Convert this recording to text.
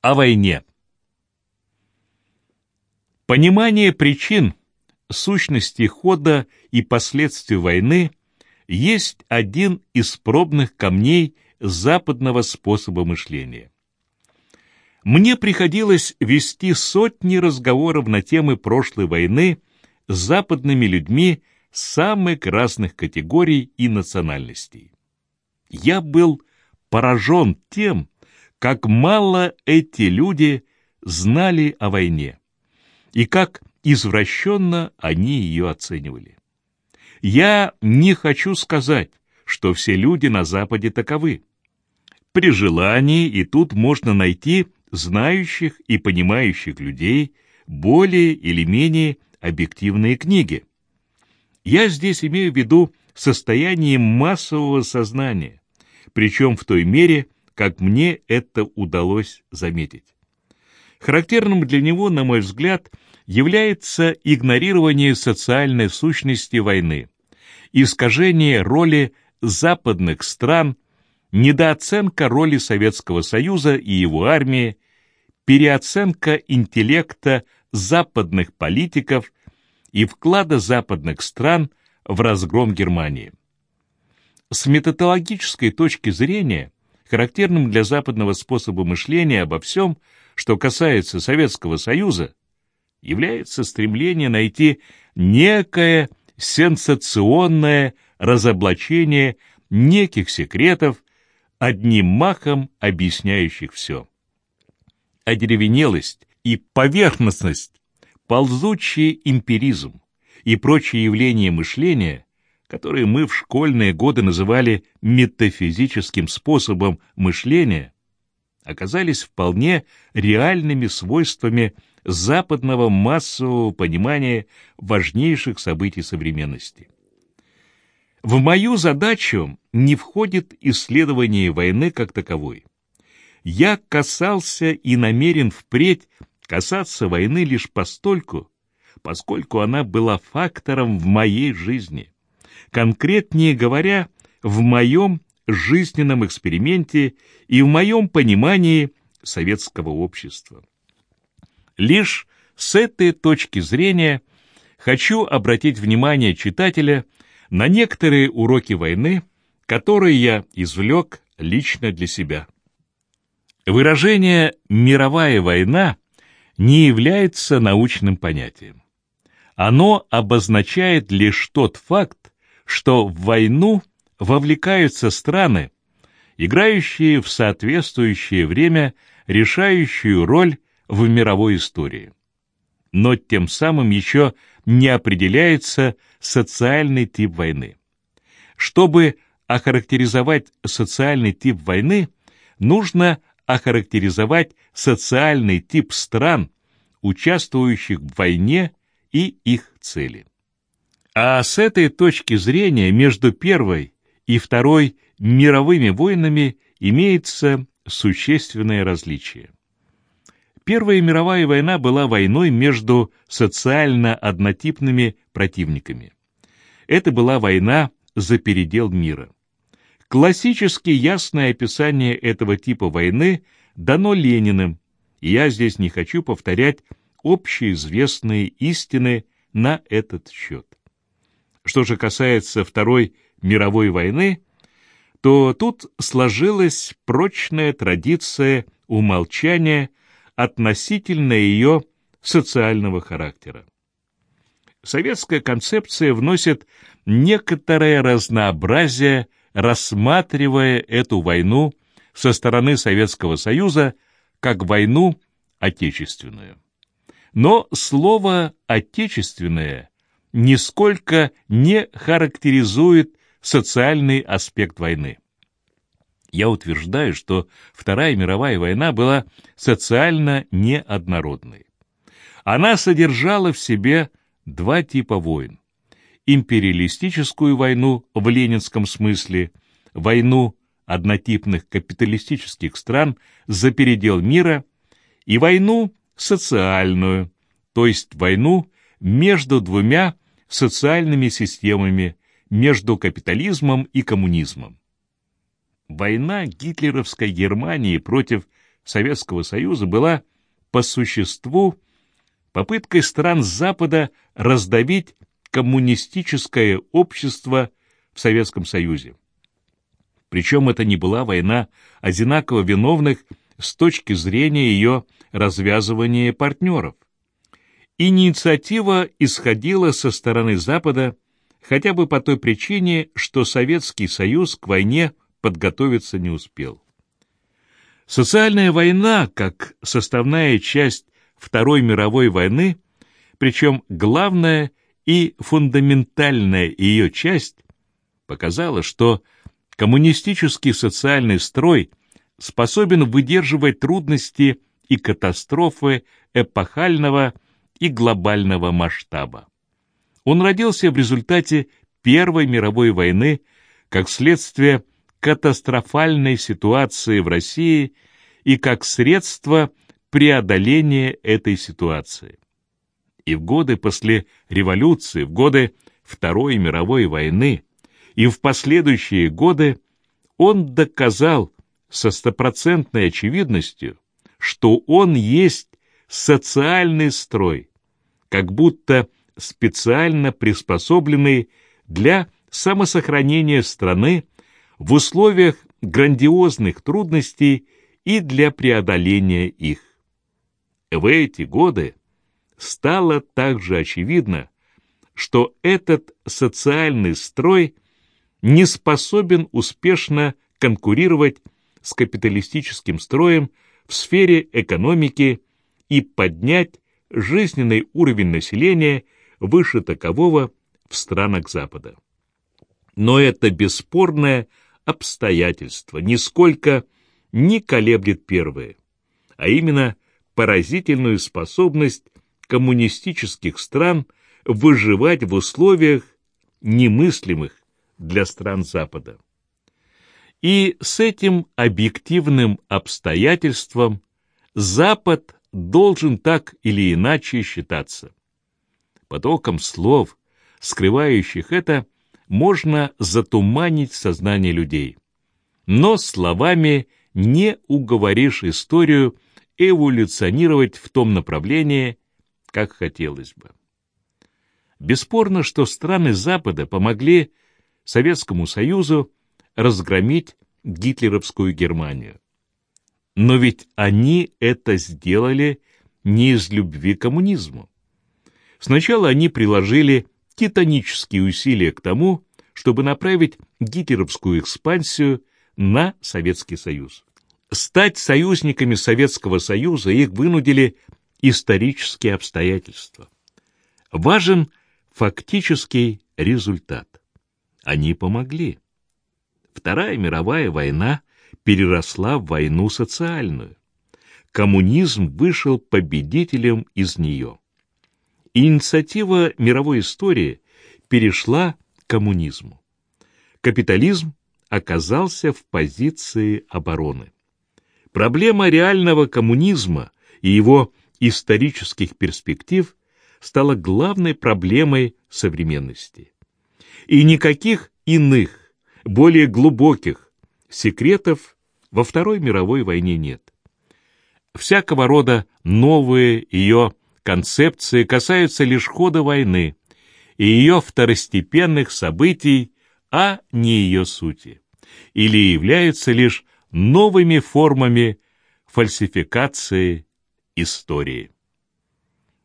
О войне. Понимание причин, сущности хода и последствий войны есть один из пробных камней западного способа мышления. Мне приходилось вести сотни разговоров на темы прошлой войны с западными людьми самых разных категорий и национальностей. Я был поражен тем, как мало эти люди знали о войне и как извращенно они ее оценивали. Я не хочу сказать, что все люди на Западе таковы. При желании и тут можно найти знающих и понимающих людей более или менее объективные книги. Я здесь имею в виду состояние массового сознания, причем в той мере, как мне это удалось заметить. Характерным для него, на мой взгляд, является игнорирование социальной сущности войны, искажение роли западных стран, недооценка роли Советского Союза и его армии, переоценка интеллекта западных политиков и вклада западных стран в разгром Германии. С методологической точки зрения, характерным для западного способа мышления обо всем, что касается Советского Союза, является стремление найти некое сенсационное разоблачение неких секретов, одним махом объясняющих все. Одеревенелость и поверхностность ползучий эмпиризм и прочие явления мышления, которые мы в школьные годы называли метафизическим способом мышления, оказались вполне реальными свойствами западного массового понимания важнейших событий современности. В мою задачу не входит исследование войны как таковой. Я касался и намерен впредь касаться войны лишь постольку, поскольку она была фактором в моей жизни. Конкретнее говоря, в моем жизненном эксперименте и в моем понимании советского общества. Лишь с этой точки зрения хочу обратить внимание читателя на некоторые уроки войны, которые я извлек лично для себя. Выражение «мировая война» не является научным понятием. Оно обозначает лишь тот факт, что в войну вовлекаются страны, играющие в соответствующее время решающую роль в мировой истории. Но тем самым еще не определяется социальный тип войны. Чтобы охарактеризовать социальный тип войны, нужно охарактеризовать социальный тип стран, участвующих в войне и их цели. А с этой точки зрения между Первой и Второй мировыми войнами имеется существенное различие. Первая мировая война была войной между социально однотипными противниками. Это была война за передел мира. Классически ясное описание этого типа войны дано Лениным, и я здесь не хочу повторять общеизвестные истины на этот счет. Что же касается Второй мировой войны, то тут сложилась прочная традиция умолчания относительно ее социального характера. Советская концепция вносит некоторое разнообразие рассматривая эту войну со стороны Советского Союза как войну отечественную. Но слово «отечественное» нисколько не характеризует социальный аспект войны. Я утверждаю, что Вторая мировая война была социально неоднородной. Она содержала в себе два типа войн империалистическую войну в ленинском смысле, войну однотипных капиталистических стран за передел мира и войну социальную, то есть войну между двумя социальными системами, между капитализмом и коммунизмом. Война гитлеровской Германии против Советского Союза была по существу попыткой стран Запада раздавить коммунистическое общество в Советском Союзе. Причем это не была война одинаково виновных с точки зрения ее развязывания партнеров. Инициатива исходила со стороны Запада хотя бы по той причине, что Советский Союз к войне подготовиться не успел. Социальная война, как составная часть Второй мировой войны, причем главная и фундаментальная ее часть, показала, что коммунистический социальный строй способен выдерживать трудности и катастрофы эпохального и глобального масштаба. Он родился в результате Первой мировой войны как следствие катастрофальной ситуации в России и как средство преодоления этой ситуации. И в годы после революции, в годы Второй мировой войны и в последующие годы он доказал со стопроцентной очевидностью, что он есть социальный строй, как будто специально приспособленный для самосохранения страны в условиях грандиозных трудностей и для преодоления их. В эти годы стало также очевидно, что этот социальный строй не способен успешно конкурировать с капиталистическим строем в сфере экономики и поднять жизненный уровень населения выше такового в странах Запада. Но это бесспорное обстоятельство нисколько не колеблет первое, а именно поразительную способность коммунистических стран выживать в условиях немыслимых для стран Запада. И с этим объективным обстоятельством Запад должен так или иначе считаться. Потоком слов, скрывающих это, можно затуманить сознание людей. Но словами не уговоришь историю эволюционировать в том направлении, как хотелось бы. Бесспорно, что страны Запада помогли Советскому Союзу разгромить гитлеровскую Германию. Но ведь они это сделали не из любви к коммунизму. Сначала они приложили титанические усилия к тому, чтобы направить гитлеровскую экспансию на Советский Союз. Стать союзниками Советского Союза их вынудили исторические обстоятельства. Важен фактический результат. Они помогли. Вторая мировая война переросла в войну социальную. Коммунизм вышел победителем из нее. Инициатива мировой истории перешла к коммунизму. Капитализм оказался в позиции обороны. Проблема реального коммунизма и его исторических перспектив стала главной проблемой современности. И никаких иных, более глубоких секретов во Второй мировой войне нет. Всякого рода новые ее концепции касаются лишь хода войны и ее второстепенных событий, а не ее сути, или являются лишь новыми формами фальсификации истории.